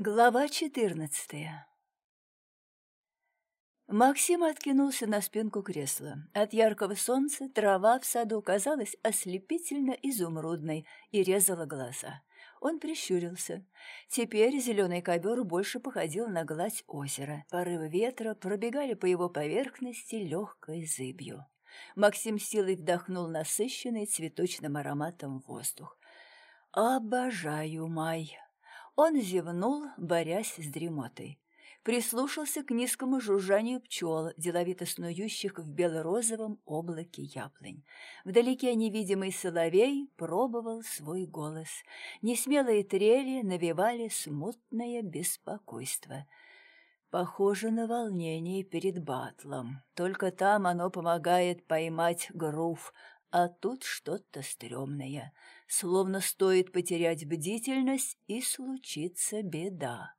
Глава четырнадцатая Максим откинулся на спинку кресла. От яркого солнца трава в саду казалась ослепительно изумрудной и резала глаза. Он прищурился. Теперь зеленый ковер больше походил на гладь озера. Порывы ветра пробегали по его поверхности легкой зыбью. Максим силой вдохнул насыщенный цветочным ароматом воздух. «Обожаю май!» Он зевнул, борясь с дремотой. Прислушался к низкому жужжанию пчел, деловито снующих в бело-розовом облаке яблонь. Вдалеке невидимый соловей пробовал свой голос. Несмелые трели навевали смутное беспокойство. Похоже на волнение перед батлом. Только там оно помогает поймать грув, а тут что-то стрёмное, словно стоит потерять бдительность, и случится беда.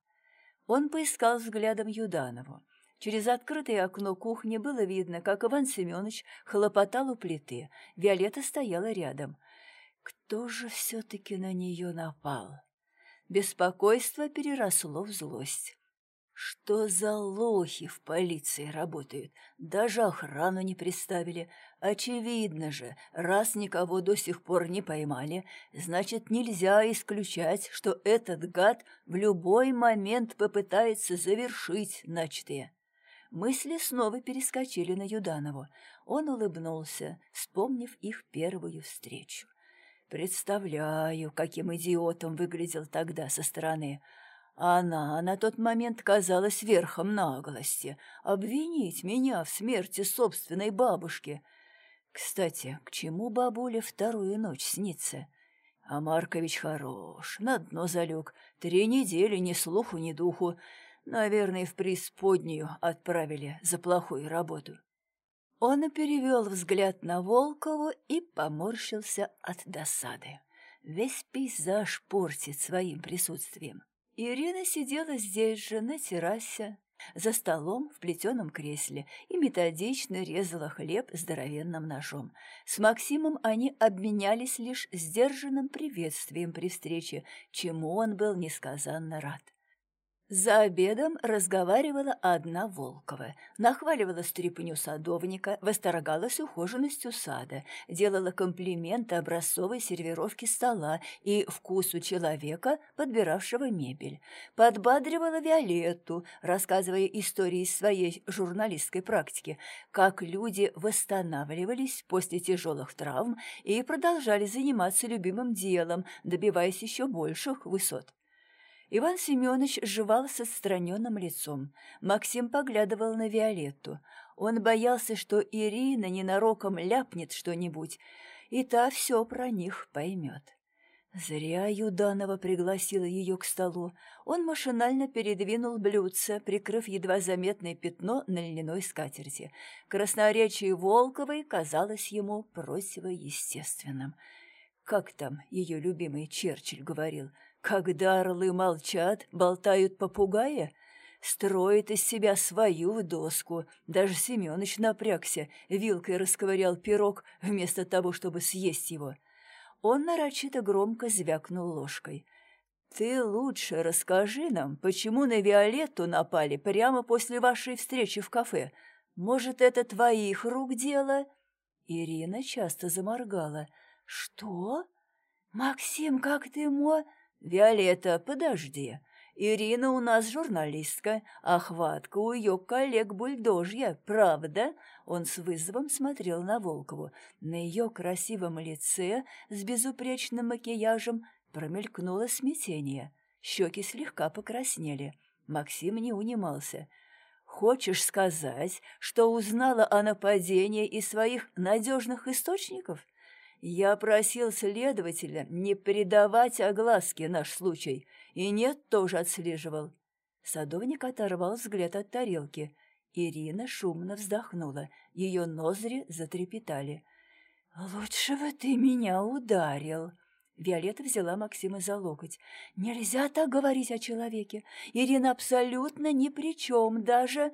Он поискал взглядом Юданову. Через открытое окно кухни было видно, как Иван Семенович хлопотал у плиты. Виолетта стояла рядом. Кто же все-таки на нее напал? Беспокойство переросло в злость. Что за лохи в полиции работают? Даже охрану не приставили. Очевидно же, раз никого до сих пор не поймали, значит, нельзя исключать, что этот гад в любой момент попытается завершить начатое. Мысли снова перескочили на Юданову. Он улыбнулся, вспомнив их первую встречу. Представляю, каким идиотом выглядел тогда со стороны. Она на тот момент казалась верхом наглости. Обвинить меня в смерти собственной бабушки. Кстати, к чему бабуле вторую ночь снится? А Маркович хорош, на дно залег. Три недели ни слуху, ни духу. Наверное, в преисподнюю отправили за плохую работу. Он перевел взгляд на Волкову и поморщился от досады. Весь пейзаж портит своим присутствием. Ирина сидела здесь же, на террасе, за столом в плетеном кресле и методично резала хлеб здоровенным ножом. С Максимом они обменялись лишь сдержанным приветствием при встрече, чему он был несказанно рад. За обедом разговаривала одна Волкова, нахваливала стряпню садовника, восторгалась ухоженностью сада, делала комплименты образцовой сервировке стола и вкусу человека, подбиравшего мебель, подбадривала Виолетту, рассказывая истории своей журналистской практики, как люди восстанавливались после тяжелых травм и продолжали заниматься любимым делом, добиваясь еще больших высот. Иван Семенович жевал с отстраненным лицом. Максим поглядывал на Виолетту. Он боялся, что Ирина ненароком ляпнет что-нибудь, и та все про них поймет. Зря Юданова пригласила ее к столу. Он машинально передвинул блюдце, прикрыв едва заметное пятно на льняной скатерти. Красноречие Волковой казалось ему противоестественным. Как там ее любимый Черчилль говорил — когда орлы молчат, болтают попугаи, строит из себя свою доску. Даже Семёныч напрягся, вилкой расковырял пирог вместо того, чтобы съесть его. Он нарочито громко звякнул ложкой. «Ты лучше расскажи нам, почему на Виолетту напали прямо после вашей встречи в кафе. Может, это твоих рук дело?» Ирина часто заморгала. «Что? Максим, как ты мо...» «Виолетта, подожди. Ирина у нас журналистка, а хватка у ее коллег бульдожья, правда?» Он с вызовом смотрел на Волкову. На ее красивом лице с безупречным макияжем промелькнуло смятение. Щеки слегка покраснели. Максим не унимался. «Хочешь сказать, что узнала о нападении из своих надежных источников?» Я просил следователя не придавать огласке наш случай, и нет, тоже отслеживал. Садовник оторвал взгляд от тарелки. Ирина шумно вздохнула, ее ноздри затрепетали. «Лучше бы ты меня ударил!» Виолетта взяла Максима за локоть. «Нельзя так говорить о человеке. Ирина абсолютно ни при чем, даже...»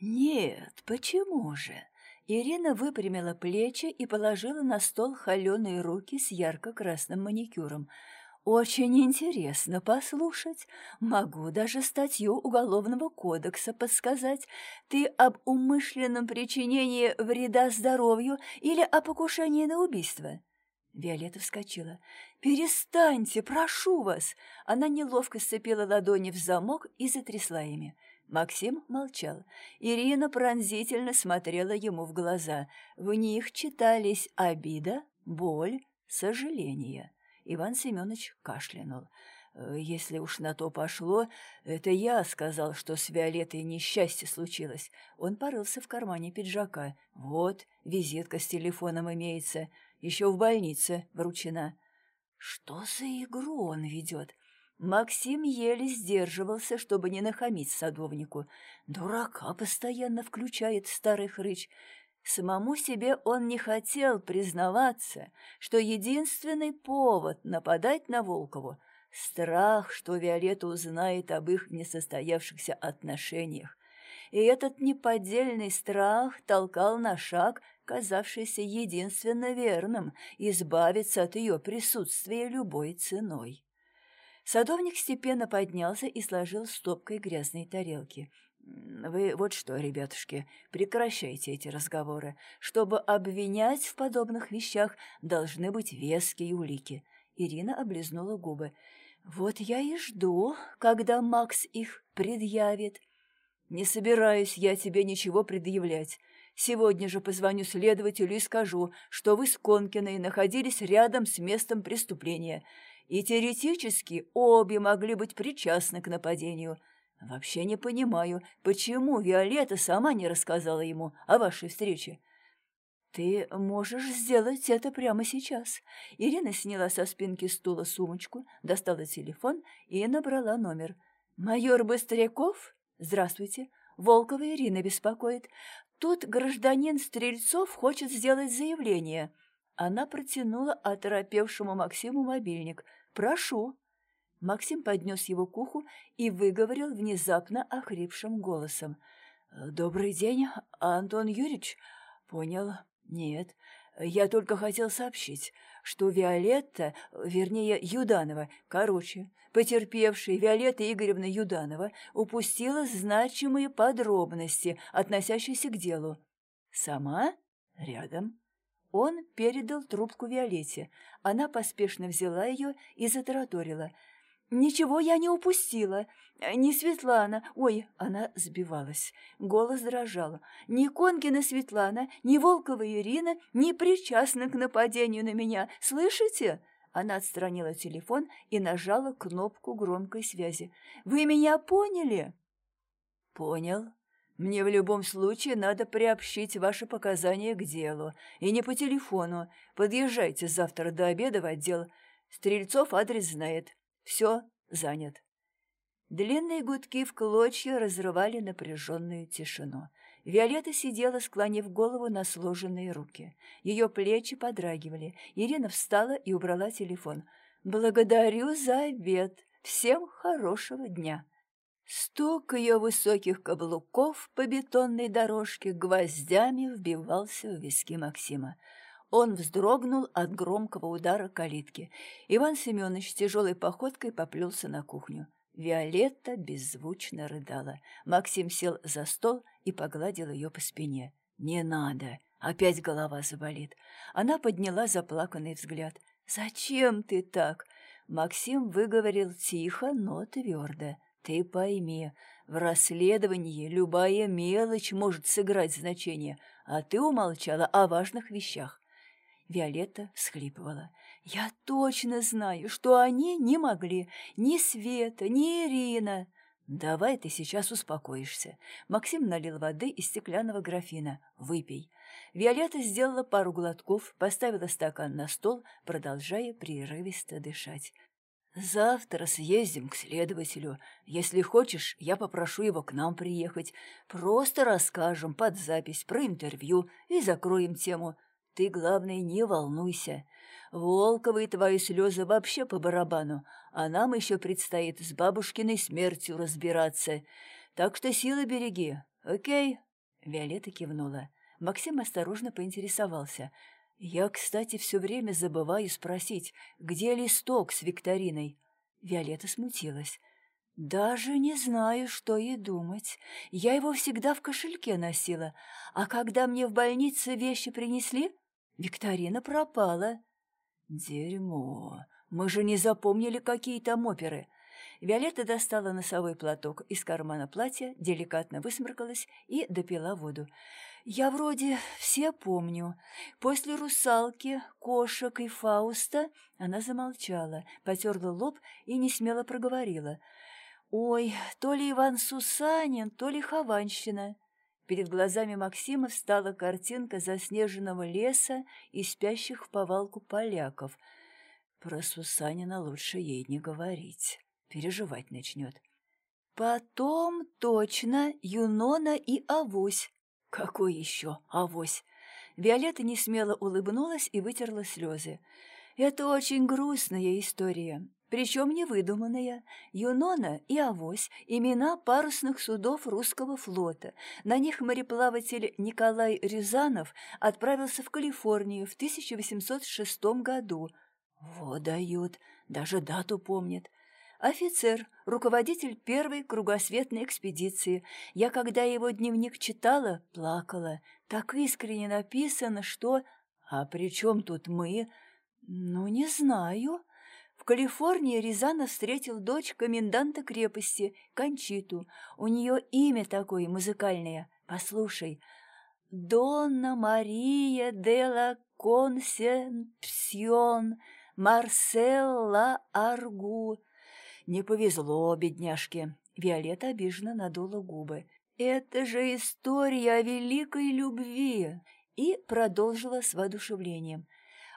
«Нет, почему же?» Ирина выпрямила плечи и положила на стол холеные руки с ярко-красным маникюром. Очень интересно послушать. Могу даже статью Уголовного кодекса подсказать. Ты об умышленном причинении вреда здоровью или о покушении на убийство?» Виолетта вскочила. «Перестаньте, прошу вас!» Она неловко сцепила ладони в замок и затрясла ими. Максим молчал. Ирина пронзительно смотрела ему в глаза. В них читались обида, боль, сожаление. Иван Семенович кашлянул. «Э, «Если уж на то пошло, это я сказал, что с Виолеттой несчастье случилось». Он порылся в кармане пиджака. «Вот, визитка с телефоном имеется. Еще в больнице вручена». «Что за игру он ведет?» Максим еле сдерживался, чтобы не нахамить садовнику. Дурака постоянно включает старый хрыч. Самому себе он не хотел признаваться, что единственный повод нападать на Волкову — страх, что Виолетта узнает об их несостоявшихся отношениях. И этот неподдельный страх толкал на шаг, казавшийся единственно верным, избавиться от ее присутствия любой ценой. Садовник степенно поднялся и сложил стопкой грязные тарелки — вы вот что, ребятушки, прекращайте эти разговоры. Чтобы обвинять в подобных вещах, должны быть веские улики. Ирина облизнула губы. Вот я и жду, когда Макс их предъявит. Не собираюсь я тебе ничего предъявлять. Сегодня же позвоню следователю и скажу, что вы с Конкиной находились рядом с местом преступления, и теоретически обе могли быть причастны к нападению. Вообще не понимаю, почему Виолетта сама не рассказала ему о вашей встрече. Ты можешь сделать это прямо сейчас. Ирина сняла со спинки стула сумочку, достала телефон и набрала номер. Майор Быстряков? Здравствуйте. Волкова Ирина беспокоит. Тут гражданин Стрельцов хочет сделать заявление. Она протянула оторопевшему Максиму мобильник. «Прошу». Максим поднес его к уху и выговорил внезапно охрипшим голосом. «Добрый день, Антон Юрьевич?» «Понял. Нет. Я только хотел сообщить, что Виолетта, вернее, Юданова, короче, потерпевшая Виолетта Игоревна Юданова, упустила значимые подробности, относящиеся к делу. Сама? Рядом. Он передал трубку Виолетте. Она поспешно взяла ее и затараторила – «Ничего я не упустила. Не Светлана. Ой, она сбивалась. Голос дрожал. Ни Конкина Светлана, ни Волкова Ирина не причастны к нападению на меня. Слышите?» Она отстранила телефон и нажала кнопку громкой связи. «Вы меня поняли?» «Понял. Мне в любом случае надо приобщить ваши показания к делу. И не по телефону. Подъезжайте завтра до обеда в отдел. Стрельцов адрес знает. Все занят. Длинные гудки в клочья разрывали напряженную тишину. Виолетта сидела, склонив голову на сложенные руки. Ее плечи подрагивали. Ирина встала и убрала телефон. «Благодарю за обед. Всем хорошего дня!» Стук ее высоких каблуков по бетонной дорожке гвоздями вбивался в виски Максима. Он вздрогнул от громкого удара калитки. Иван Семенович тяжелой походкой поплелся на кухню. Виолетта беззвучно рыдала. Максим сел за стол и погладил ее по спине. «Не надо! Опять голова заболит!» Она подняла заплаканный взгляд. «Зачем ты так?» Максим выговорил тихо, но твердо. «Ты пойми, в расследовании любая мелочь может сыграть значение, а ты умолчала о важных вещах. Виолетта всхлипывала. «Я точно знаю, что они не могли. Ни Света, ни Ирина». «Давай ты сейчас успокоишься». Максим налил воды из стеклянного графина. «Выпей». Виолетта сделала пару глотков, поставила стакан на стол, продолжая прерывисто дышать. «Завтра съездим к следователю. Если хочешь, я попрошу его к нам приехать. Просто расскажем под запись про интервью и закроем тему. Ты, главное, не волнуйся. Волковые твои слезы вообще по барабану, а нам еще предстоит с бабушкиной смертью разбираться. Так что силы береги, окей?» Виолетта кивнула. Максим осторожно поинтересовался. Я, кстати, все время забываю спросить, где листок с викториной. Виолетта смутилась. «Даже не знаю, что и думать. Я его всегда в кошельке носила, а когда мне в больнице вещи принесли, викторина пропала». «Дерьмо! Мы же не запомнили, какие там оперы. Виолетта достала носовой платок из кармана платья, деликатно высморкалась и допила воду. «Я вроде все помню. После «Русалки», «Кошек» и «Фауста» она замолчала, потерла лоб и не смело проговорила. «Ой, то ли Иван Сусанин, то ли Хованщина». Перед глазами Максима встала картинка заснеженного леса и спящих в повалку поляков. Про Сусанина лучше ей не говорить переживать начнет. Потом точно Юнона и Авось. Какой еще Авось? Виолетта несмело улыбнулась и вытерла слезы. Это очень грустная история, причем невыдуманная. Юнона и Авось – имена парусных судов русского флота. На них мореплаватель Николай Рязанов отправился в Калифорнию в 1806 году. Вот дают, даже дату помнит. Офицер, руководитель первой кругосветной экспедиции. Я, когда его дневник читала, плакала. Так искренне написано, что... А при чем тут мы? Ну, не знаю. В Калифорнии Рязанов встретил дочь коменданта крепости, Кончиту. У нее имя такое музыкальное. Послушай. Донна Мария де ла Консенпсион Марселла Аргу. Не повезло, бедняжке. Виолетта обиженно надула губы. «Это же история о великой любви!» И продолжила с воодушевлением.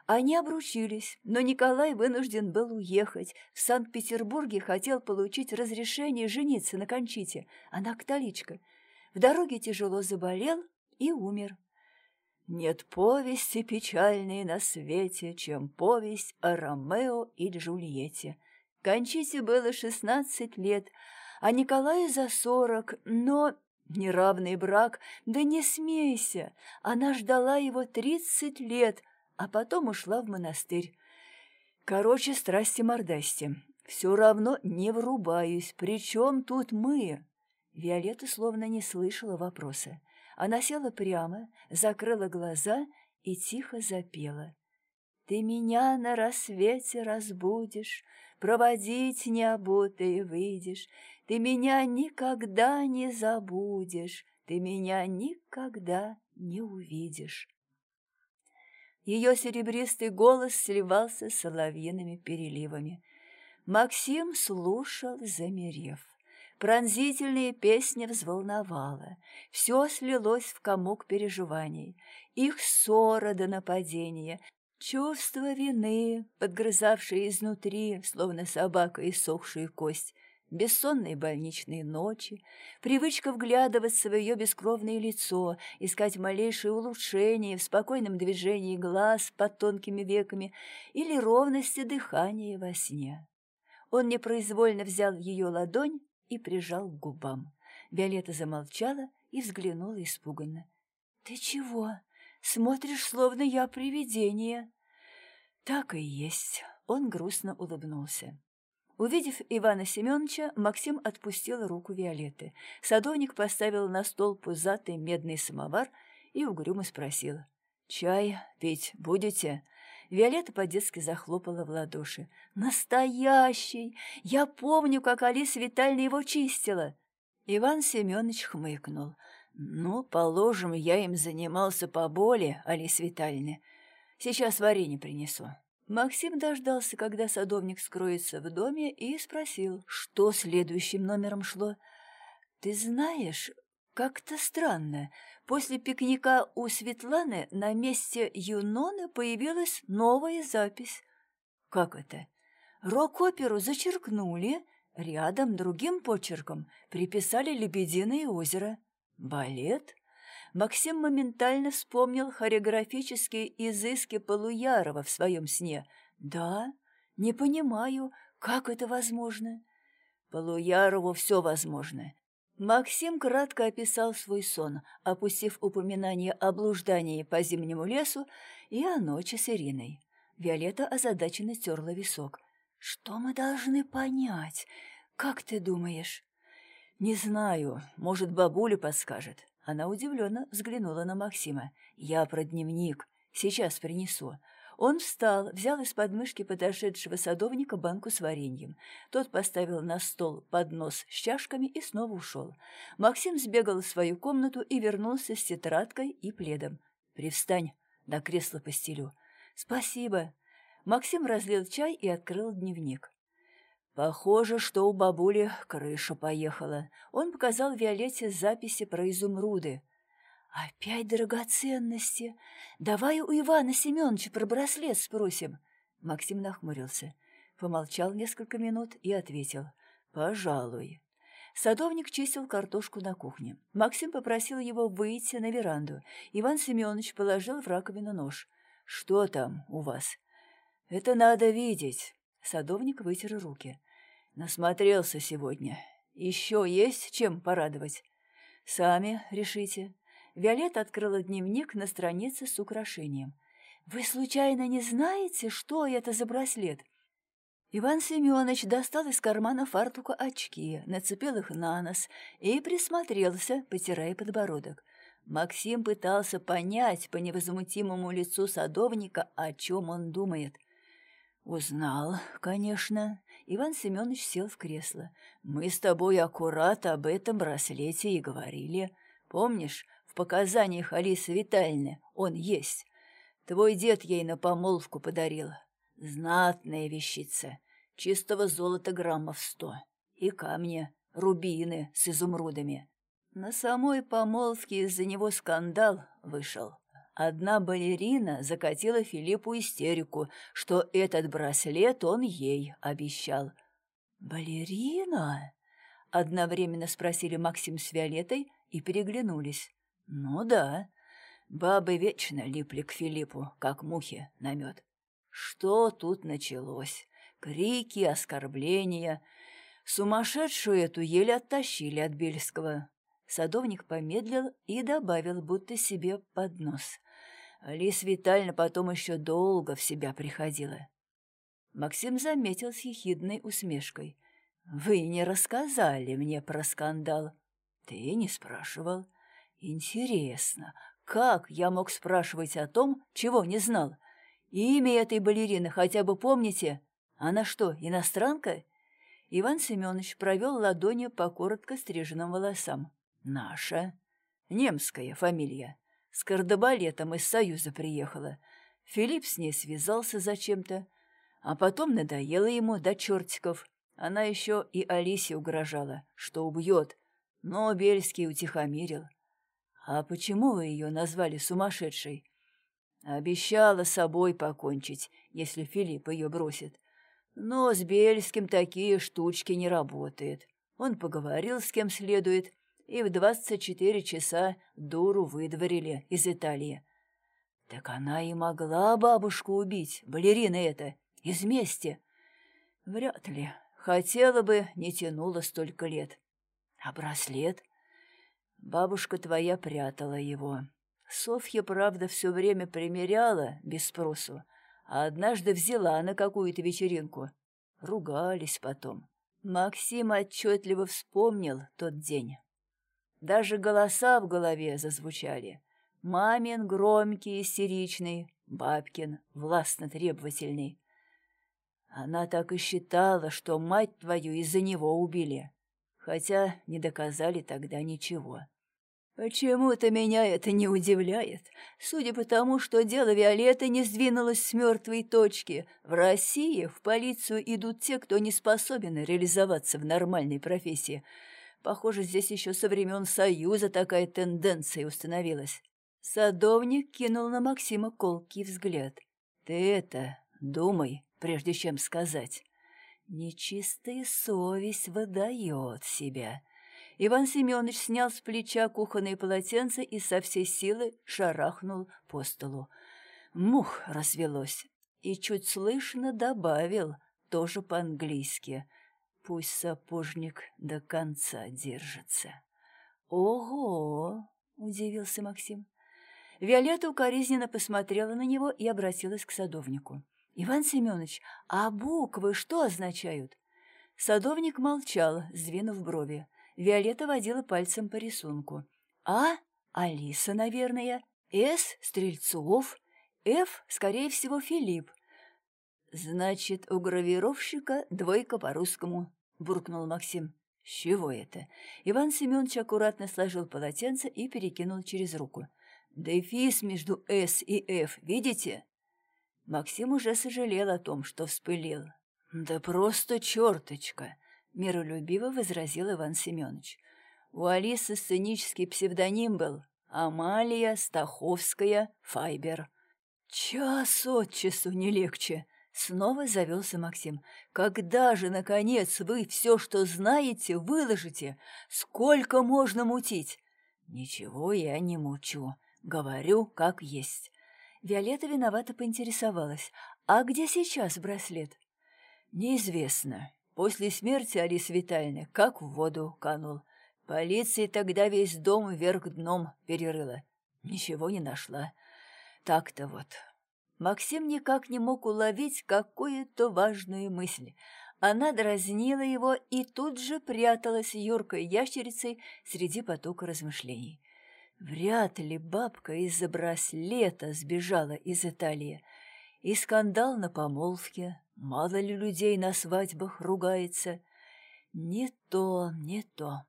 Они обручились, но Николай вынужден был уехать. В Санкт-Петербурге хотел получить разрешение жениться на Кончите. Она католичка. В дороге тяжело заболел и умер. Нет повести печальнее на свете, чем повесть о Ромео и Джульетте. Кончите было шестнадцать лет, а Николаю за сорок, но неравный брак, да не смейся, она ждала его тридцать лет, а потом ушла в монастырь. Короче, страсти-мордасти. Все равно не врубаюсь, причем тут мы? Виолетта словно не слышала вопроса. Она села прямо, закрыла глаза и тихо запела. «Ты меня на рассвете разбудишь, Проводить необутый выйдешь, Ты меня никогда не забудешь, Ты меня никогда не увидишь. Ее серебристый голос сливался с соловьиными переливами. Максим слушал, замерев. Пронзительная песня взволновала. Все слилось в комок переживаний. Их ссора до нападения, Чувство вины, подгрызавшее изнутри, словно собака иссохшую кость, бессонные больничные ночи, привычка вглядываться в ее бескровное лицо, искать малейшее улучшение в спокойном движении глаз под тонкими веками или ровности дыхания во сне. Он непроизвольно взял ее ладонь и прижал к губам. Виолетта замолчала и взглянула испуганно. «Ты чего?» Смотришь, словно я привидение». «Так и есть», — он грустно улыбнулся. Увидев Ивана Семеновича, Максим отпустил руку Виолетты. Садовник поставил на стол пузатый медный самовар и угрюмо спросил. «Чай пить будете?» Виолетта по-детски захлопала в ладоши. «Настоящий! Я помню, как Алиса Витальевна его чистила!» Иван Семенович хмыкнул. «Ну, положим, я им занимался поболее, Алиса Витальевна. Сейчас варенье принесу». Максим дождался, когда садовник скроется в доме, и спросил, что следующим номером шло. «Ты знаешь, как-то странно. После пикника у Светланы на месте Юноны появилась новая запись». «Как это?» «Рок-оперу зачеркнули, рядом другим почерком приписали «Лебединое озеро». Балет? Максим моментально вспомнил хореографические изыски Полуярова в своем сне. Да, не понимаю, как это возможно. Полуярову все возможно. Максим кратко описал свой сон, опустив упоминание о блуждании по зимнему лесу И о ночи с Ириной. Виолетта озадаченно терла висок. «Что мы должны понять? Как ты думаешь?» «Не знаю. Может, бабуля подскажет». Она удивленно взглянула на Максима. «Я про дневник. Сейчас принесу». Он встал, взял из подмышки подошедшего садовника банку с вареньем. Тот поставил на стол поднос с чашками и снова ушел. Максим сбегал в свою комнату и вернулся с тетрадкой и пледом. «Привстань, на кресло постелю». «Спасибо». Максим разлил чай и открыл дневник. Похоже, что у бабули крыша поехала. Он показал Виолетте записи про изумруды. «Опять драгоценности! Давай у Ивана Семеновича про браслет спросим!» Максим нахмурился, помолчал несколько минут и ответил. «Пожалуй». Садовник чистил картошку на кухне. Максим попросил его выйти на веранду. Иван Семенович положил в раковину нож. «Что там у вас?» «Это надо видеть». Садовник вытер руки. «Насмотрелся сегодня. Еще есть чем порадовать?» «Сами решите». Виолетта открыла дневник на странице с украшением. «Вы случайно не знаете, что это за браслет?» Иван Семенович достал из кармана фартука очки, нацепил их на нос и присмотрелся, потирая подбородок. Максим пытался понять по невозмутимому лицу садовника, о чем он думает. «Узнал, конечно». Иван Семенович сел в кресло. «Мы с тобой аккурат об этом браслете и говорили. Помнишь, в показаниях Алисы Витальевны он есть. Твой дед ей на помолвку подарил. Знатная вещица, чистого золота граммов сто. И камни, рубины с изумрудами. На самой помолвке из-за него скандал вышел. Одна балерина закатила Филиппу истерику, что этот браслет он ей обещал. «Балерина?» — одновременно спросили Максим с Виолеттой и переглянулись. Ну да, бабы вечно липли к Филиппу, как мухи на мед. Что тут началось? Крики, оскорбления. Сумасшедшую эту еле оттащили от Бельского. Садовник помедлил и добавил, будто себе под нос. Алис Витальевна потом еще долго в себя приходила. Максим заметил с ехидной усмешкой. «Вы не рассказали мне про скандал. Ты не спрашивал. Интересно, как я мог спрашивать о том, чего не знал? Имя этой балерины хотя бы помните? Она что, иностранка? Иван Семенович провел ладонью по коротко стриженным волосам. Наша. Немская фамилия. С кардебалетом из Союза приехала. Филипп с ней связался зачем-то. А потом надоело ему до чертиков. Она еще и Алисе угрожала, что убьет. Но Бельский утихомирил. «А почему вы ее назвали сумасшедшей?» «Обещала собой покончить, если Филипп ее бросит. Но с Бельским такие штучки не работают. Он поговорил с кем следует, и в двадцать четыре часа дуру выдворили из Италии. Так она и могла бабушку убить, балерина эта, из мести. Вряд ли. Хотела бы, не тянула столько лет. А браслет? Бабушка твоя прятала его. Софья, правда, все время примеряла, без спросу, а однажды взяла на какую-то вечеринку. Ругались потом. Максим отчетливо вспомнил тот день. Даже голоса в голове зазвучали. Мамин громкий, истеричный, бабкин властно требовательный. Она так и считала, что мать твою из-за него убили хотя не доказали тогда ничего. Почему-то меня это не удивляет. Судя по тому, что дело Виолетты не сдвинулось с мертвой точки, в России в полицию идут те, кто не способен реализоваться в нормальной профессии. Похоже, здесь еще со времен Союза такая тенденция установилась. Садовник кинул на Максима колкий взгляд. «Ты это, думай, прежде чем сказать». Нечистая совесть выдает себя. Иван Семенович снял с плеча кухонное полотенце и со всей силы шарахнул по столу. Мух развелось и чуть слышно добавил, тоже по-английски. Пусть сапожник до конца держится. «Ого!» — удивился Максим. Виолетта укоризненно посмотрела на него и обратилась к садовнику. «Иван Семенович, а буквы что означают?» Садовник молчал, сдвинув брови. Виолетта водила пальцем по рисунку. «А? Алиса, наверное. С. Стрельцов. Ф. Скорее всего, Филипп. «Значит, у гравировщика двойка по-русскому», — буркнул Максим. «С чего это?» Иван Семенович аккуратно сложил полотенце и перекинул через руку. «Дефис между «С» и «Ф», видите?» Максим уже сожалел о том, что вспылил. «Да просто черточка!» — миролюбиво возразил Иван Семенович. «У Алисы сценический псевдоним был Амалия Стаховская Файбер». «Час от часу не легче!» Снова завелся Максим. «Когда же, наконец, вы все, что знаете, выложите? Сколько можно мутить?» «Ничего я не мучу. Говорю, как есть». Виолетта виновато поинтересовалась. «А где сейчас браслет?» «Неизвестно. После смерти Алисы Витальевны как в воду канул. Полиция тогда весь дом вверх дном перерыла. Ничего не нашла. Так-то вот, Максим никак не мог уловить какую-то важную мысль. Она дразнила его и тут же пряталась юркой ящерицей среди потока размышлений. Вряд ли бабка из-за браслета сбежала из Италии. И скандал на помолвке, мало ли людей на свадьбах ругается. Не то, не то.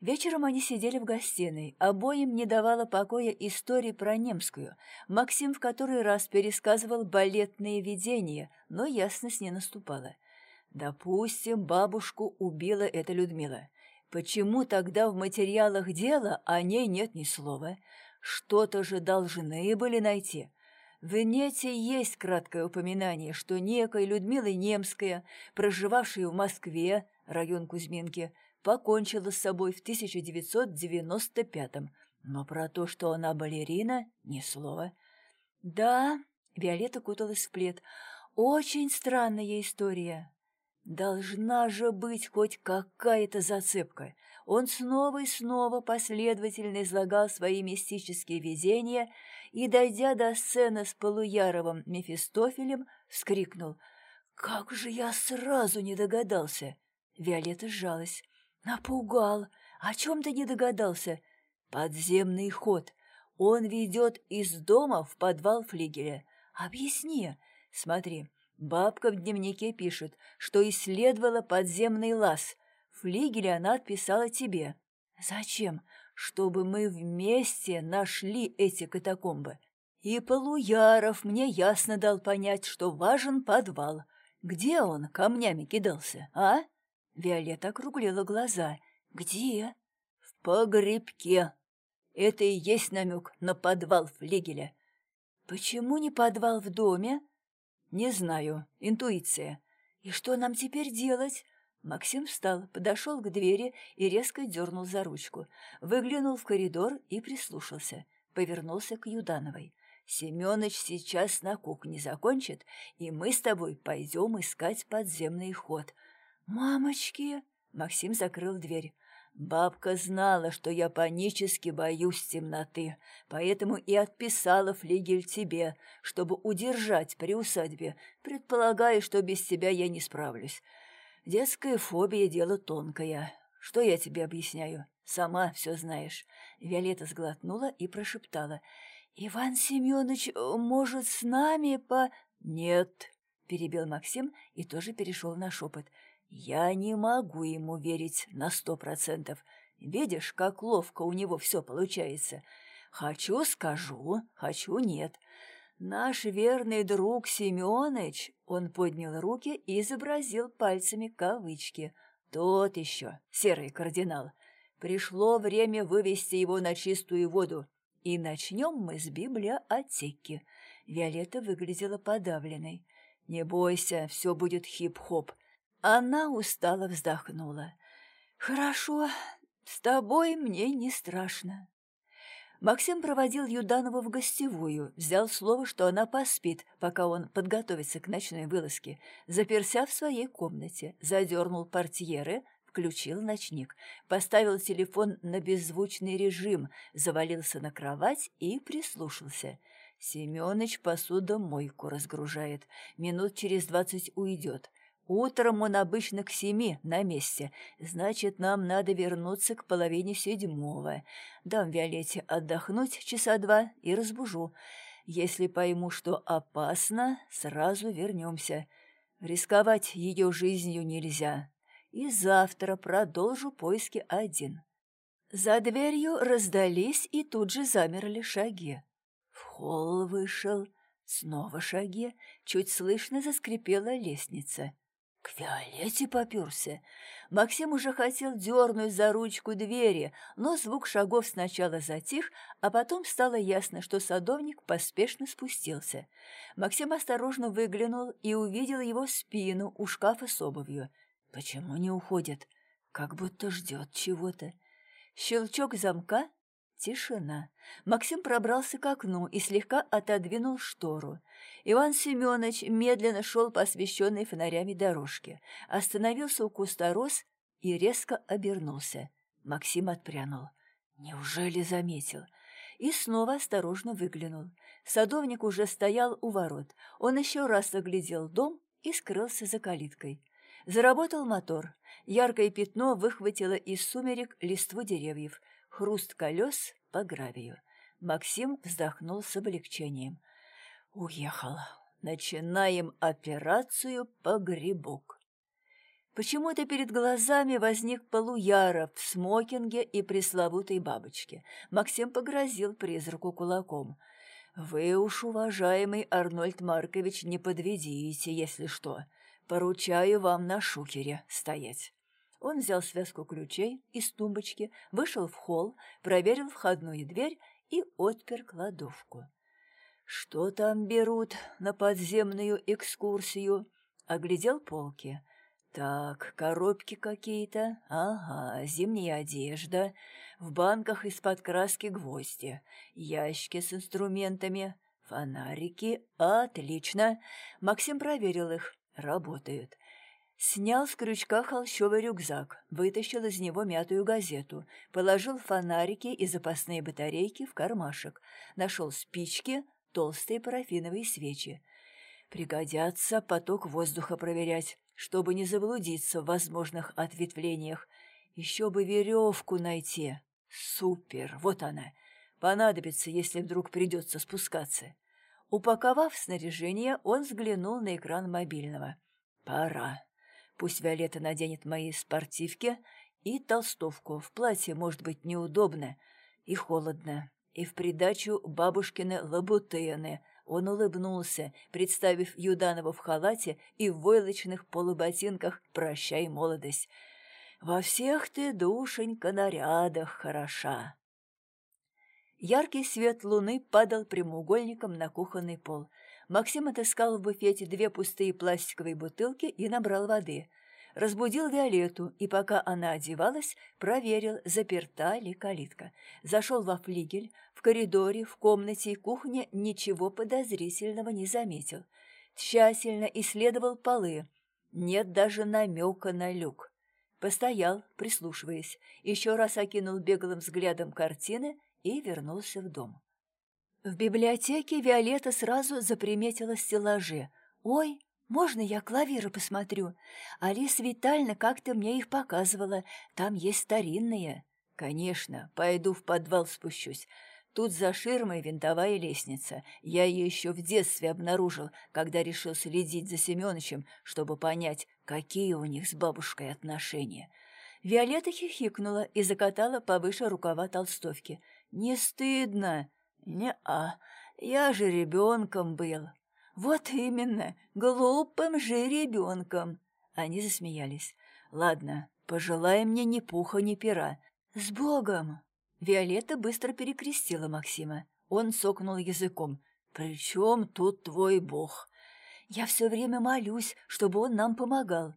Вечером они сидели в гостиной. Обоим не давала покоя история про немскую. Максим в который раз пересказывал балетные видения, но ясность не наступала. Допустим, бабушку убила эта Людмила. Почему тогда в материалах дела о ней нет ни слова? Что-то же должны были найти. В нете есть краткое упоминание, что некая Людмила Немская, проживавшая в Москве, район Кузьминки, покончила с собой в 1995-м, но про то, что она балерина, ни слова. Да, Виолетта куталась в плед. Очень странная история. Должна же быть хоть какая-то зацепка. Он снова и снова последовательно излагал свои мистические видения и, дойдя до сцены с Полуяровым Мефистофелем, вскрикнул «Как же я сразу не догадался!» Виолетта сжалась. «Напугал! О чем ты не догадался?» «Подземный ход. Он ведет из дома в подвал флигеля. Объясни. Смотри, бабка в дневнике пишет, что исследовала подземный лаз. Флигель она отписала тебе. Зачем? Чтобы мы вместе нашли эти катакомбы. И Полуяров мне ясно дал понять, что важен подвал. Где он камнями кидался, а?» Виолетта округлила глаза. «Где?» «В погребке. Это и есть намек на подвал флигеля». «Почему не подвал в доме?» «Не знаю. Интуиция. И что нам теперь делать?» Максим встал, подошел к двери и резко дернул за ручку. Выглянул в коридор и прислушался. Повернулся к Юдановой. «Семёныч сейчас на кухне закончит, и мы с тобой пойдем искать подземный ход. «Мамочки!» — Максим закрыл дверь. Бабка знала, что я панически боюсь темноты, поэтому и отписала флигель тебе, чтобы удержать при усадьбе, предполагая, что без тебя я не справлюсь. Детская фобия — дело тонкое. Что я тебе объясняю? Сама все знаешь. Виолетта сглотнула и прошептала. «Иван Семенович, может, с нами по...» «Нет», — перебил Максим и тоже перешел на шепот. Я не могу ему верить на сто процентов. Видишь, как ловко у него все получается. Хочу — скажу, хочу — нет. Наш верный друг Семёныч, он поднял руки и изобразил пальцами кавычки. Тот еще, серый кардинал. Пришло время вывести его на чистую воду. И начнем мы с библиотеки. Виолетта выглядела подавленной. Не бойся, все будет хип-хоп. Она устало вздохнула. «Хорошо, с тобой мне не страшно». Максим проводил Юданову в гостевую, взял слово, что она поспит, пока он подготовится к ночной вылазке, заперся в своей комнате, задернул портьеры, включил ночник, поставил телефон на беззвучный режим, завалился на кровать и прислушался. Семёныч посудомойку разгружает. Минут через двадцать уйдет. Утром он обычно к семи на месте. Значит, нам надо вернуться к половине седьмого. Дам Виолетте отдохнуть часа два и разбужу. Если пойму, что опасно, сразу вернемся. Рисковать ее жизнью нельзя. И завтра продолжу поиски один. За дверью раздались и тут же замерли шаги. В холл вышел. Снова шаги. Чуть слышно заскрипела лестница. К Виолетте попёрся. Максим уже хотел дернуть за ручку двери, но звук шагов сначала затих, а потом стало ясно, что садовник поспешно спустился. Максим осторожно выглянул и увидел его спину у шкафа с обувью. Почему не уходит? Как будто ждет чего-то. Щелчок замка Тишина. Максим пробрался к окну и слегка отодвинул штору. Иван Семенович медленно шел по освещенной фонарями дорожке, остановился у куста роз и резко обернулся. Максим отпрянул. Неужели заметил? И снова осторожно выглянул. Садовник уже стоял у ворот. Он еще раз оглядел дом и скрылся за калиткой. Заработал мотор. Яркое пятно выхватило из сумерек листву деревьев хруст колес по гравию. Максим вздохнул с облегчением. «Уехал. Начинаем операцию «Погребок». Почему-то перед глазами возник Полуяров в смокинге и пресловутой бабочке. Максим погрозил призраку кулаком. «Вы уж, уважаемый Арнольд Маркович, не подведите, если что. Поручаю вам на шухере стоять». Он взял связку ключей из тумбочки, вышел в холл, проверил входную дверь и отпер кладовку. Что там берут на подземную экскурсию? Оглядел полки. Так, коробки какие-то. Ага, зимняя одежда. В банках из-под краски гвозди. Ящики с инструментами. Фонарики. Отлично. Максим проверил их. Работают. Снял с крючка холщовый рюкзак, вытащил из него мятую газету, положил фонарики и запасные батарейки в кармашек, нашел спички, толстые парафиновые свечи. Пригодятся поток воздуха проверять, чтобы не заблудиться в возможных ответвлениях. Еще бы веревку найти. Супер, вот она. Понадобится, если вдруг придется спускаться. Упаковав снаряжение, он взглянул на экран мобильного. Пора. Пусть Виолетта наденет мои спортивки и толстовку. В платье может быть неудобно и холодно. И в придачу бабушкины лабутены. Он улыбнулся, представив Юданова в халате и в войлочных полуботинках «Прощай, молодость». «Во всех ты, душенька, нарядах хороша». Яркий свет луны падал прямоугольником на кухонный пол. Максим отыскал в буфете две пустые пластиковые бутылки и набрал воды. Разбудил Виолетту, и пока она одевалась, проверил, заперта ли калитка. Зашел во флигель, в коридоре, в комнате и кухне ничего подозрительного не заметил. Тщательно исследовал полы. Нет даже намека на люк. Постоял, прислушиваясь, еще раз окинул беглым взглядом картины и вернулся в дом. В библиотеке Виолетта сразу заприметила стеллажи. «Ой, можно я клавиры посмотрю? Алиса Витальевна как-то мне их показывала. Там есть старинные». «Конечно, пойду в подвал спущусь. Тут за ширмой винтовая лестница. Я ее еще в детстве обнаружил, когда решил следить за Семеновичем, чтобы понять, какие у них с бабушкой отношения». Виолетта хихикнула и закатала повыше рукава толстовки. «Не стыдно?» «Не-а, я же ребенком был». «Вот именно, глупым же ребенком!» Они засмеялись. «Ладно, пожелай мне ни пуха, ни пера. С Богом!» Виолетта быстро перекрестила Максима. Он сокнул языком. «При чем тут твой бог?» «Я все время молюсь, чтобы он нам помогал».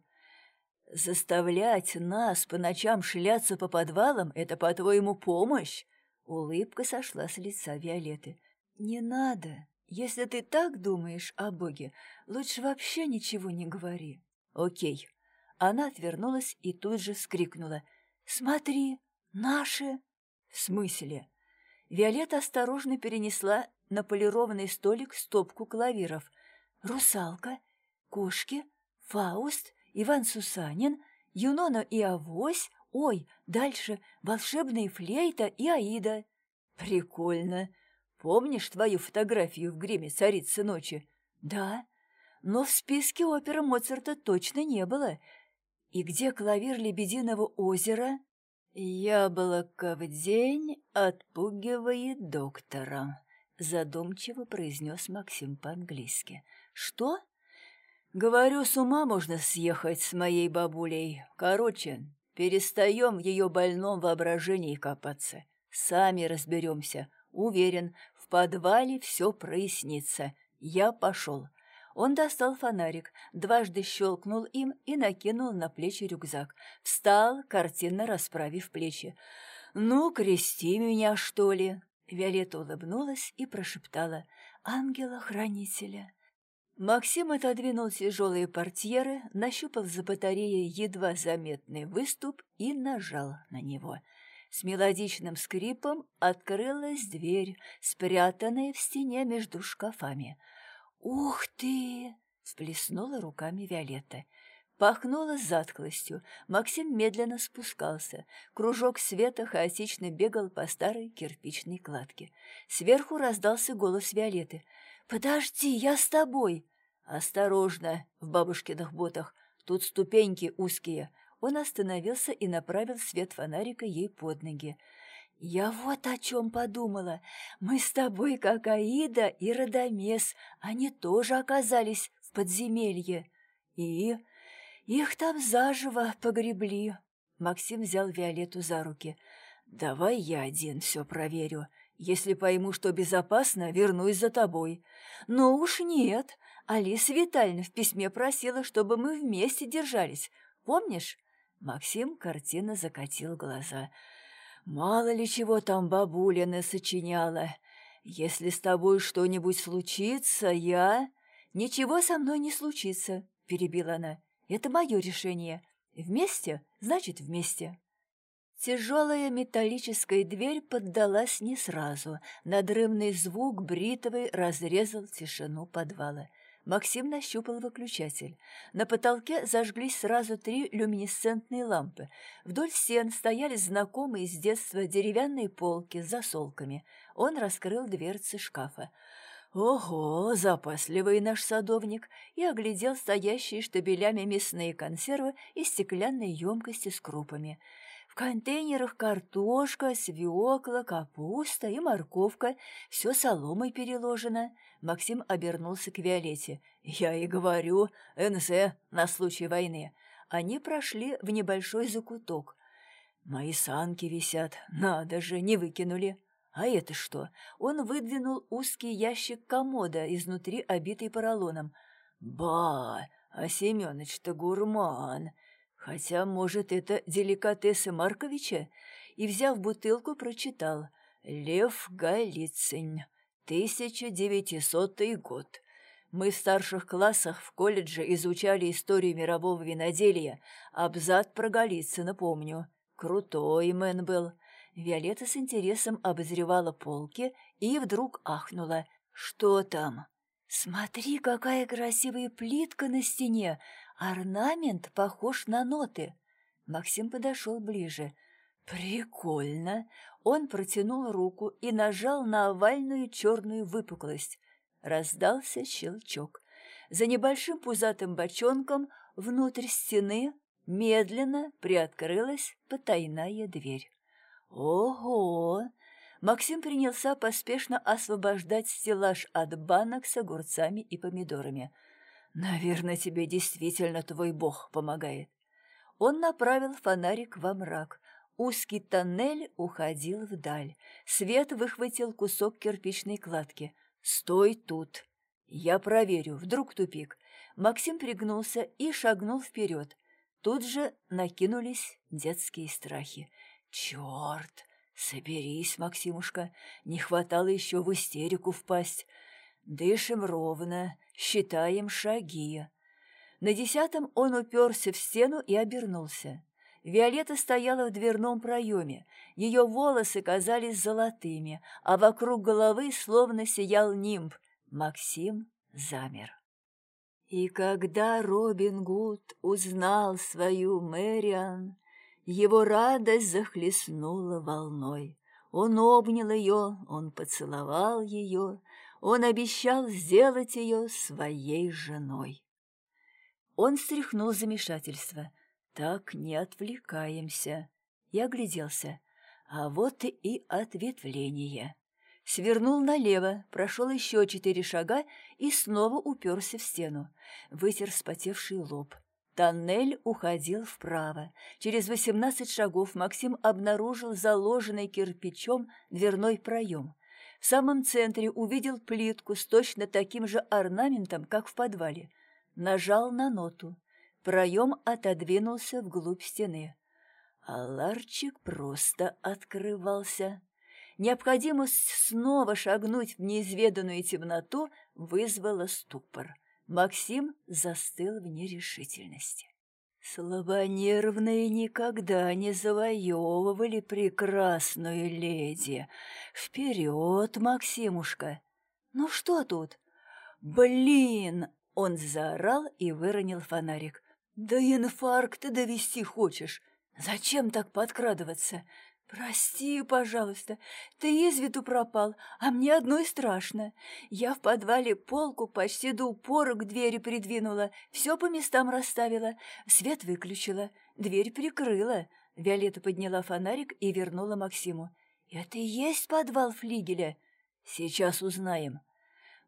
«Заставлять нас по ночам шляться по подвалам — это, по-твоему, помощь?» Улыбка сошла с лица Виолетты. «Не надо. Если ты так думаешь о Боге, лучше вообще ничего не говори». «Окей. Она отвернулась и тут же вскрикнула. «Смотри, наши!» «В смысле?» Виолетта осторожно перенесла на полированный столик стопку клавиров. «Русалка, кошки, Фауст, Иван Сусанин, Юнона и Авось, ой, дальше волшебные флейта и Аида». «Прикольно. Помнишь твою фотографию в гриме царицы ночи?» «Да, но в списке оперы Моцарта точно не было. И где клавир Лебединого озера?» «Яблоко в день отпугивает доктора», — задумчиво произнес Максим по-английски. «Что?» «Говорю, с ума можно съехать с моей бабулей. Короче, перестаем в ее больном воображении копаться. Сами разберемся. Уверен, в подвале все прояснится. Я пошел. Он достал фонарик, дважды щелкнул им и накинул на плечи рюкзак. Встал, картинно расправив плечи. «Ну, крести меня, что ли?» Виолетта улыбнулась и прошептала «Ангела-хранителя». Максим отодвинул тяжелые портьеры, нащупал за батареей едва заметный выступ и нажал на него. С мелодичным скрипом открылась дверь, спрятанная в стене между шкафами — «Ух ты!» — сплеснула руками Виолетта. Пахнуло затхлостью. Максим медленно спускался. Кружок света хаотично бегал по старой кирпичной кладке. Сверху раздался голос Виолетты. «Подожди, я с тобой!» «Осторожно!» — в бабушкиных ботах. «Тут ступеньки узкие». Он остановился и направил свет фонарика ей под ноги. «Я вот о чем подумала. Мы с тобой, как Аида и Радамес, они тоже оказались в подземелье. И их там заживо погребли». Максим взял Виолетту за руки. «Давай я один все проверю. Если пойму, что безопасно, вернусь за тобой». «Ну уж нет. Алиса Витальевна в письме просила, чтобы мы вместе держались. Помнишь?» Максим картина закатил глаза – Мало ли чего там бабуля сочиняла. Если с тобой что-нибудь случится, я... Ничего со мной не случится, перебила она. Это мое решение. Вместе, значит, вместе. Тяжелая металлическая дверь поддалась не сразу. Надрывный звук бритовой разрезал тишину подвала. Максим нащупал выключатель. На потолке зажглись сразу три люминесцентные лампы. Вдоль стен стояли знакомые с детства деревянные полки с засолками. Он раскрыл дверцы шкафа. «Ого, запасливый наш садовник!» и оглядел стоящие штабелями мясные консервы и стеклянные емкости с крупами – в контейнерах картошка, свекла, капуста и морковка. Все соломой переложено. Максим обернулся к Виолетте. «Я и говорю, НЗ на случай войны». Они прошли в небольшой закуток. «Мои санки висят. Надо же, не выкинули». «А это что?» Он выдвинул узкий ящик комода, изнутри обитый поролоном. «Ба! А Семёныч-то гурман!» Хотя, может, это деликатесы Марковича? И, взяв бутылку, прочитал «Лев Голицын, 1900 год». Мы в старших классах в колледже изучали историю мирового виноделия. Абзац про Голицына помню. Крутой мэн был. Виолетта с интересом обозревала полки и вдруг ахнула. «Что там?» «Смотри, какая красивая плитка на стене! Орнамент похож на ноты. Максим подошел ближе. Прикольно. Он протянул руку и нажал на овальную черную выпуклость. Раздался щелчок. За небольшим пузатым бочонком внутрь стены медленно приоткрылась потайная дверь. Ого! Максим принялся поспешно освобождать стеллаж от банок с огурцами и помидорами. Наверное, тебе действительно твой бог помогает. Он направил фонарик во мрак. Узкий тоннель уходил вдаль. Свет выхватил кусок кирпичной кладки. «Стой тут!» «Я проверю, вдруг тупик». Максим пригнулся и шагнул вперед. Тут же накинулись детские страхи. «Черт! Соберись, Максимушка, не хватало еще в истерику впасть. Дышим ровно, считаем шаги. На десятом он уперся в стену и обернулся. Виолетта стояла в дверном проеме. Ее волосы казались золотыми, а вокруг головы словно сиял нимб. Максим замер. И когда Робин Гуд узнал свою Мэриан, его радость захлестнула волной. Он обнял ее, он поцеловал ее, он обещал сделать ее своей женой. Он стряхнул замешательство — так не отвлекаемся. Я огляделся. А вот и ответвление. Свернул налево, прошел еще четыре шага и снова уперся в стену. Вытер вспотевший лоб. Тоннель уходил вправо. Через восемнадцать шагов Максим обнаружил заложенный кирпичом дверной проем. В самом центре увидел плитку с точно таким же орнаментом, как в подвале. Нажал на ноту. Проем отодвинулся вглубь стены. А ларчик просто открывался. Необходимость снова шагнуть в неизведанную темноту вызвала ступор. Максим застыл в нерешительности. Слабонервные никогда не завоевывали прекрасную леди. Вперед, Максимушка! Ну что тут? Блин! Он заорал и выронил фонарик. «Да инфаркта довести хочешь. Зачем так подкрадываться? Прости, пожалуйста, ты из виду пропал, а мне одной страшно. Я в подвале полку почти до упора к двери придвинула, все по местам расставила, свет выключила, дверь прикрыла». Виолетта подняла фонарик и вернула Максиму. «Это и есть подвал флигеля?» «Сейчас узнаем»,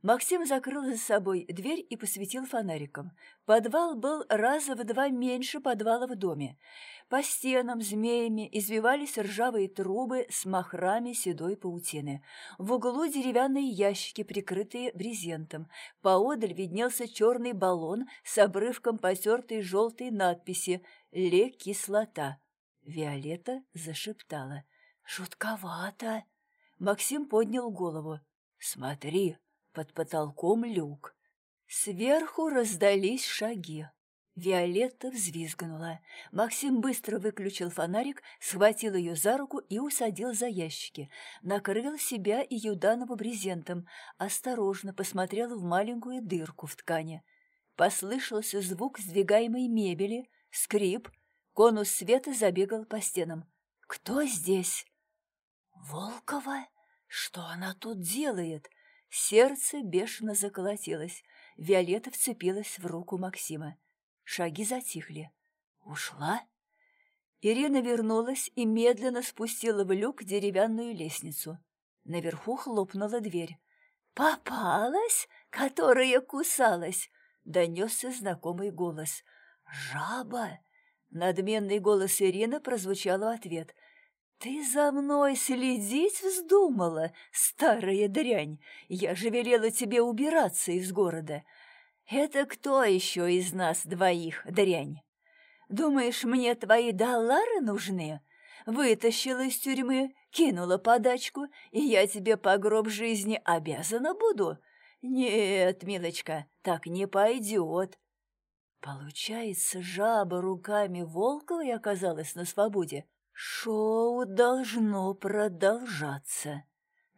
Максим закрыл за собой дверь и посветил фонариком. Подвал был раза в два меньше подвала в доме. По стенам змеями извивались ржавые трубы с махрами седой паутины. В углу деревянные ящики, прикрытые брезентом. Поодаль виднелся черный баллон с обрывком потертой желтой надписи «Ле-кислота». Виолетта зашептала. «Жутковато!» Максим поднял голову. «Смотри!» Под потолком люк. Сверху раздались шаги. Виолетта взвизгнула. Максим быстро выключил фонарик, схватил ее за руку и усадил за ящики. Накрыл себя и Юданова брезентом. Осторожно посмотрел в маленькую дырку в ткани. Послышался звук сдвигаемой мебели, скрип. Конус света забегал по стенам. «Кто здесь?» «Волкова? Что она тут делает?» Сердце бешено заколотилось. Виолетта вцепилась в руку Максима. Шаги затихли. «Ушла?» Ирина вернулась и медленно спустила в люк деревянную лестницу. Наверху хлопнула дверь. «Попалась, которая кусалась!» — донесся знакомый голос. «Жаба!» Надменный голос Ирины прозвучал в ответ. «Ты за мной следить вздумала, старая дрянь? Я же велела тебе убираться из города. Это кто еще из нас двоих дрянь? Думаешь, мне твои доллары нужны? Вытащила из тюрьмы, кинула подачку, и я тебе по гроб жизни обязана буду? Нет, милочка, так не пойдет». Получается, жаба руками Волковой оказалась на свободе. «Шоу должно продолжаться!»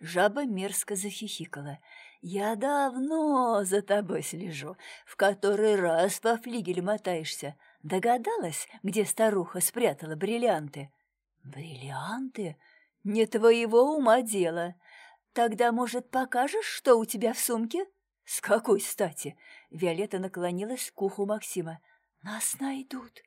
Жаба мерзко захихикала. «Я давно за тобой слежу, в который раз по флигелю мотаешься. Догадалась, где старуха спрятала бриллианты?» «Бриллианты? Не твоего ума дело. Тогда, может, покажешь, что у тебя в сумке?» «С какой стати?» Виолетта наклонилась к уху Максима. «Нас найдут».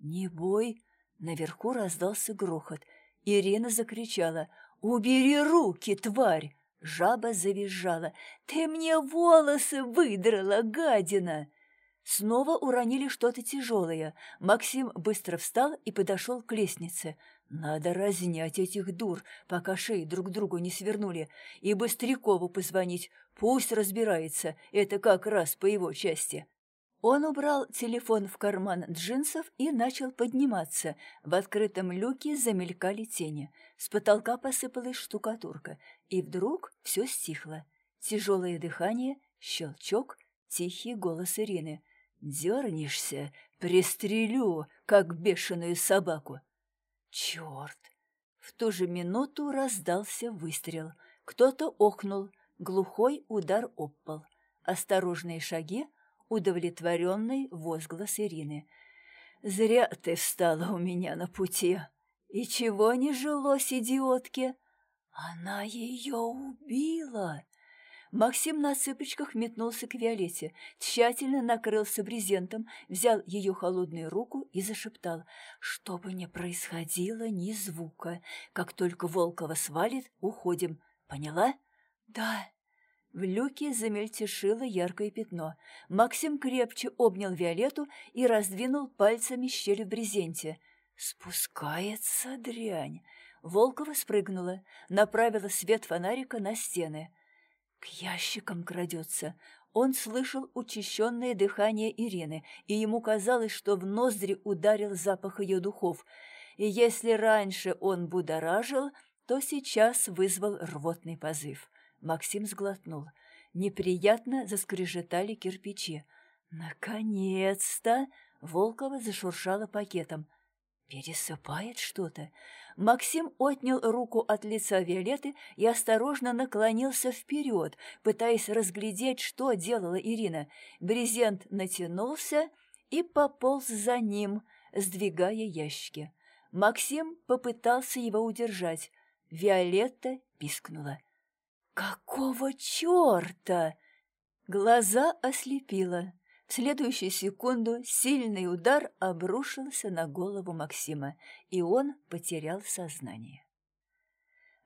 «Не бой, Наверху раздался грохот. Ирина закричала «Убери руки, тварь!» Жаба завизжала «Ты мне волосы выдрала, гадина!» Снова уронили что-то тяжелое. Максим быстро встал и подошел к лестнице. Надо разнять этих дур, пока шеи друг другу не свернули, и Быстрякову позвонить. Пусть разбирается, это как раз по его части. Он убрал телефон в карман джинсов и начал подниматься. В открытом люке замелькали тени. С потолка посыпалась штукатурка. И вдруг все стихло. Тяжелое дыхание, щелчок, тихий голос Ирины. Дернешься, пристрелю, как бешеную собаку. Черт! В ту же минуту раздался выстрел. Кто-то охнул, глухой удар об пол. Осторожные шаги, удовлетворенный возглас Ирины. «Зря ты встала у меня на пути. И чего не жилось идиотке? Она ее убила!» Максим на цыпочках метнулся к Виолетте, тщательно накрылся брезентом, взял ее холодную руку и зашептал. «Что бы ни происходило, ни звука. Как только Волкова свалит, уходим. Поняла?» «Да». В люке замельтешило яркое пятно. Максим крепче обнял Виолетту и раздвинул пальцами щель в брезенте. «Спускается дрянь!» Волкова спрыгнула, направила свет фонарика на стены. К ящикам крадется. Он слышал учащенное дыхание Ирины, и ему казалось, что в ноздри ударил запах ее духов. И если раньше он будоражил, то сейчас вызвал рвотный позыв. Максим сглотнул. Неприятно заскрежетали кирпичи. «Наконец-то!» — Волкова зашуршала пакетом. «Пересыпает что-то. Максим отнял руку от лица Виолетты и осторожно наклонился вперед, пытаясь разглядеть, что делала Ирина. Брезент натянулся и пополз за ним, сдвигая ящики. Максим попытался его удержать. Виолетта пискнула. «Какого черта?» Глаза ослепило. В следующую секунду сильный удар обрушился на голову Максима, и он потерял сознание.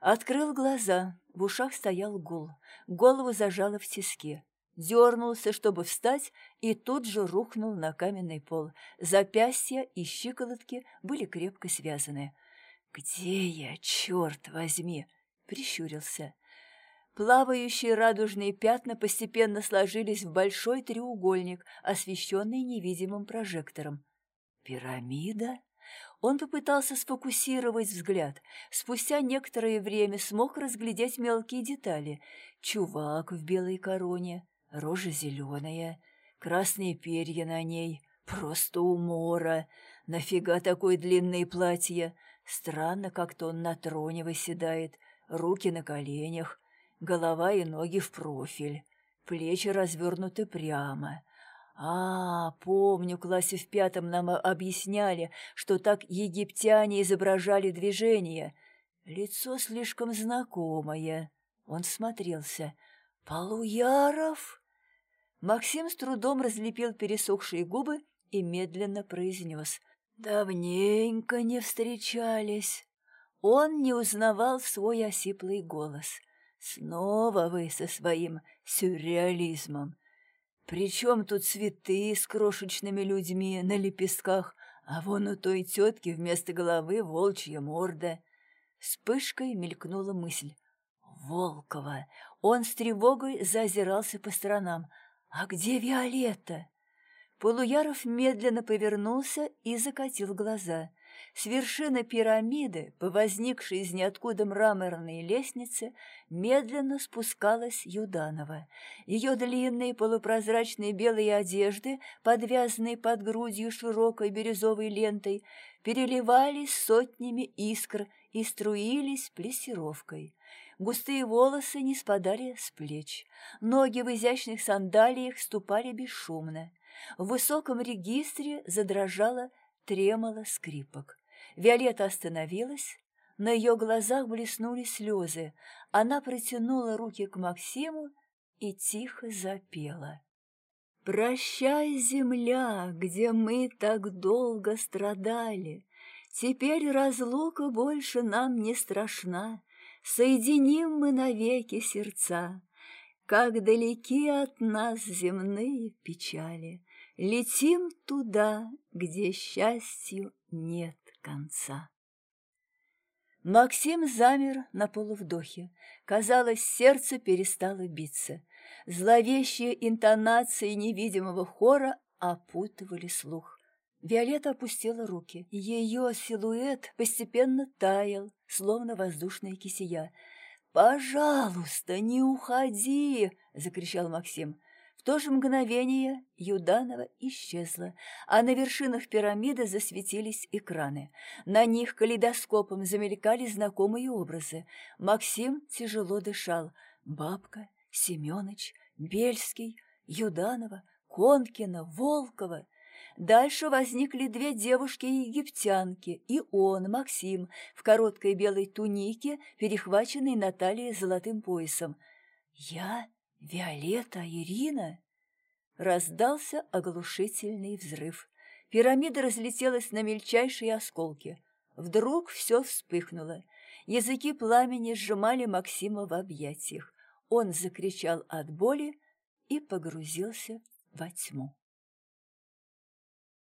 Открыл глаза, в ушах стоял гул, голову зажало в тиски. Дернулся, чтобы встать, и тут же рухнул на каменный пол. Запястья и щиколотки были крепко связаны. «Где я, черт возьми?» — прищурился. Плавающие радужные пятна постепенно сложились в большой треугольник, освещенный невидимым прожектором. Пирамида? Он попытался сфокусировать взгляд. Спустя некоторое время смог разглядеть мелкие детали. Чувак в белой короне, рожа зеленая, красные перья на ней. Просто умора. Нафига такое длинное платье? Странно, как-то он на троне выседает, руки на коленях, голова и ноги в профиль, плечи развернуты прямо. А, помню, в классе в пятом нам объясняли, что так египтяне изображали движение. Лицо слишком знакомое. Он смотрелся. «Полуяров?» Максим с трудом разлепил пересохшие губы и медленно произнес. «Давненько не встречались». Он не узнавал свой осиплый голос. Снова вы со своим сюрреализмом. Причем тут цветы с крошечными людьми на лепестках, а вон у той тетки вместо головы волчья морда. Вспышкой мелькнула мысль. Волкова. Он с тревогой зазирался по сторонам. «А где Виолетта?» Полуяров медленно повернулся и закатил глаза. С вершины пирамиды, по возникшей из ниоткуда мраморной лестнице, медленно спускалась Юданова. Ее длинные полупрозрачные белые одежды, подвязанные под грудью широкой бирюзовой лентой, переливались сотнями искр и струились плессировкой. Густые волосы не спадали с плеч, ноги в изящных сандалиях ступали бесшумно. В высоком регистре задрожала тремоло скрипок. Виолетта остановилась, на ее глазах блеснули слезы. Она протянула руки к Максиму и тихо запела. «Прощай, земля, где мы так долго страдали. Теперь разлука больше нам не страшна. Соединим мы навеки сердца. Как далеки от нас земные печали. Летим туда, где счастью нет конца. Максим замер на полувдохе. Казалось, сердце перестало биться. Зловещие интонации невидимого хора опутывали слух. Виолетта опустила руки. Ее силуэт постепенно таял, словно воздушная кисия. «Пожалуйста, не уходи!» — закричал Максим то же мгновение Юданова исчезла, а на вершинах пирамиды засветились экраны. На них калейдоскопом замелькали знакомые образы. Максим тяжело дышал. Бабка, Семёныч, Бельский, Юданова, Конкина, Волкова. Дальше возникли две девушки-египтянки, и он, Максим, в короткой белой тунике, перехваченной на талии золотым поясом. «Я? Виолетта? Ирина?» Раздался оглушительный взрыв. Пирамида разлетелась на мельчайшие осколки. Вдруг все вспыхнуло. Языки пламени сжимали Максима в объятиях. Он закричал от боли и погрузился во тьму.